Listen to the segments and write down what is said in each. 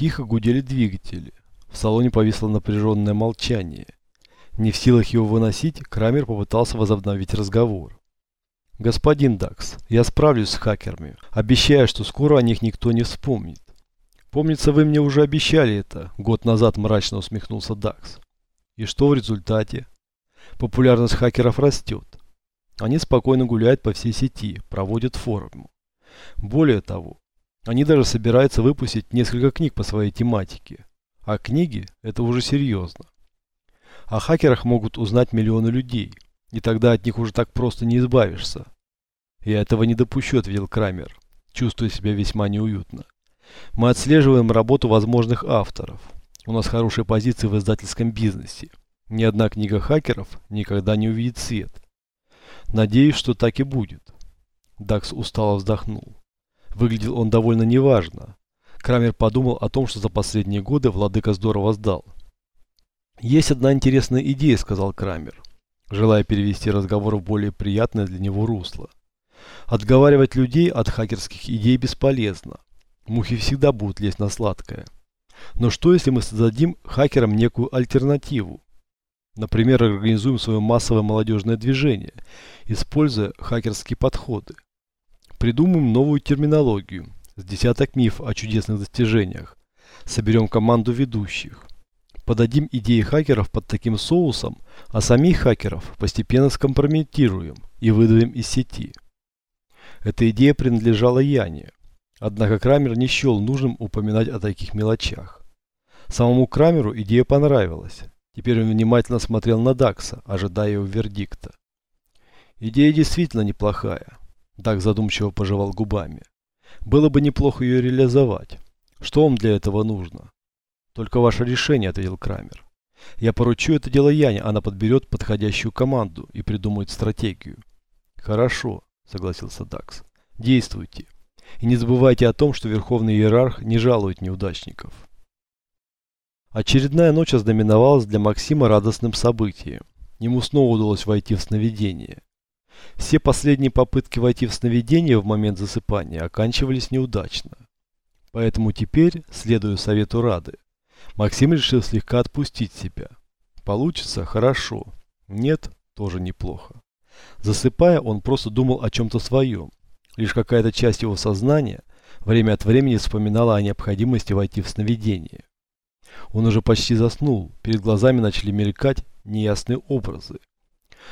Тихо гудели двигатели. В салоне повисло напряженное молчание. Не в силах его выносить, Крамер попытался возобновить разговор. «Господин Дакс, я справлюсь с хакерами. Обещаю, что скоро о них никто не вспомнит. Помнится, вы мне уже обещали это, год назад мрачно усмехнулся Дакс. И что в результате? Популярность хакеров растет. Они спокойно гуляют по всей сети, проводят форумы. Более того, они даже собираются выпустить несколько книг по своей тематике. А книги – это уже серьезно. О хакерах могут узнать миллионы людей, и тогда от них уже так просто не избавишься. Я этого не допущу, ответил Крамер, чувствуя себя весьма неуютно. Мы отслеживаем работу возможных авторов. У нас хорошие позиции в издательском бизнесе. Ни одна книга хакеров никогда не увидит свет. Надеюсь, что так и будет. Дакс устало вздохнул. Выглядел он довольно неважно. Крамер подумал о том, что за последние годы владыка здорово сдал. «Есть одна интересная идея», — сказал Крамер, желая перевести разговор в более приятное для него русло. «Отговаривать людей от хакерских идей бесполезно. Мухи всегда будут лезть на сладкое. Но что, если мы создадим хакерам некую альтернативу? Например, организуем свое массовое молодежное движение, используя хакерские подходы. Придумаем новую терминологию, с десяток миф о чудесных достижениях. Соберем команду ведущих. Подадим идеи хакеров под таким соусом, а самих хакеров постепенно скомпрометируем и выдавим из сети. Эта идея принадлежала Яне. Однако Крамер не счел нужным упоминать о таких мелочах. Самому Крамеру идея понравилась. Теперь он внимательно смотрел на Дакса, ожидая его вердикта. Идея действительно неплохая. Дак задумчиво пожевал губами. Было бы неплохо ее реализовать. Что вам для этого нужно? Только ваше решение, ответил Крамер. Я поручу это дело Яне, она подберет подходящую команду и придумает стратегию. Хорошо, согласился Дакс. Действуйте. И не забывайте о том, что Верховный Иерарх не жалует неудачников. Очередная ночь ознаменовалась для Максима радостным событием. Ему снова удалось войти в сновидение. Все последние попытки войти в сновидение в момент засыпания оканчивались неудачно. Поэтому теперь, следуя совету Рады, Максим решил слегка отпустить себя. Получится – хорошо. Нет – тоже неплохо. Засыпая, он просто думал о чем-то своем. Лишь какая-то часть его сознания время от времени вспоминала о необходимости войти в сновидение. Он уже почти заснул, перед глазами начали мелькать неясные образы.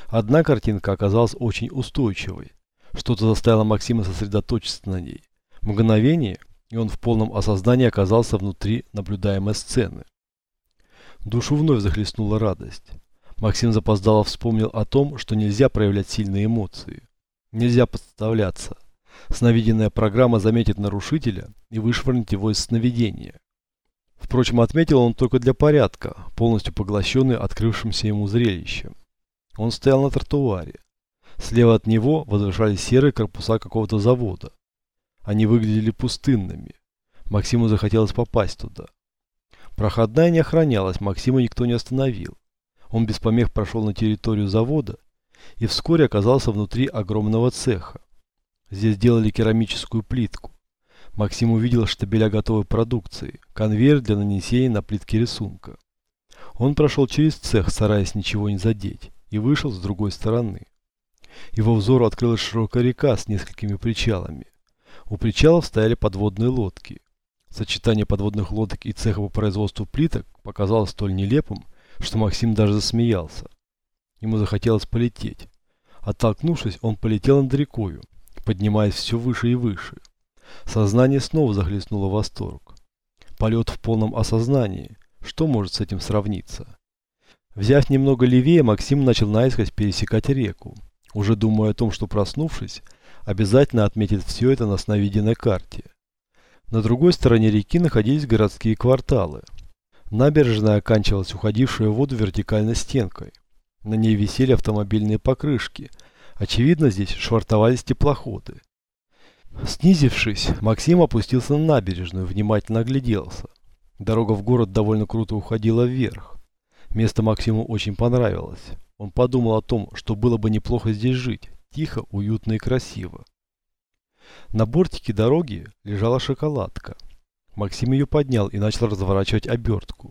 Одна картинка оказалась очень устойчивой. Что-то заставило Максима сосредоточиться на ней. Мгновение, и он в полном осознании оказался внутри наблюдаемой сцены. Душу вновь захлестнула радость. Максим запоздало вспомнил о том, что нельзя проявлять сильные эмоции. Нельзя подставляться. Сновиденная программа заметит нарушителя и вышвырнет его из сновидения. Впрочем, отметил он только для порядка, полностью поглощенный открывшимся ему зрелищем. Он стоял на тротуаре. Слева от него возвышались серые корпуса какого-то завода. Они выглядели пустынными. Максиму захотелось попасть туда. Проходная не охранялась, Максима никто не остановил. Он без помех прошел на территорию завода и вскоре оказался внутри огромного цеха. Здесь делали керамическую плитку. Максим увидел штабеля готовой продукции, конвейер для нанесения на плитки рисунка. Он прошел через цех, стараясь ничего не задеть, и вышел с другой стороны. Его взору открылась широкая река с несколькими причалами. У причалов стояли подводные лодки. Сочетание подводных лодок и цеха по производству плиток показалось столь нелепым, что Максим даже засмеялся. Ему захотелось полететь. Оттолкнувшись, он полетел над рекою, поднимаясь все выше и выше. Сознание снова захлестнуло восторг. Полет в полном осознании. Что может с этим сравниться? Взяв немного левее, Максим начал наискось пересекать реку, уже думая о том, что проснувшись, обязательно отметит все это на сновиденной карте. На другой стороне реки находились городские кварталы. Набережная оканчивалась уходившей в воду вертикальной стенкой. На ней висели автомобильные покрышки. Очевидно, здесь швартовались теплоходы. Снизившись, Максим опустился на набережную, внимательно огляделся. Дорога в город довольно круто уходила вверх. Место Максиму очень понравилось. Он подумал о том, что было бы неплохо здесь жить. Тихо, уютно и красиво. На бортике дороги лежала шоколадка. Максим ее поднял и начал разворачивать обертку.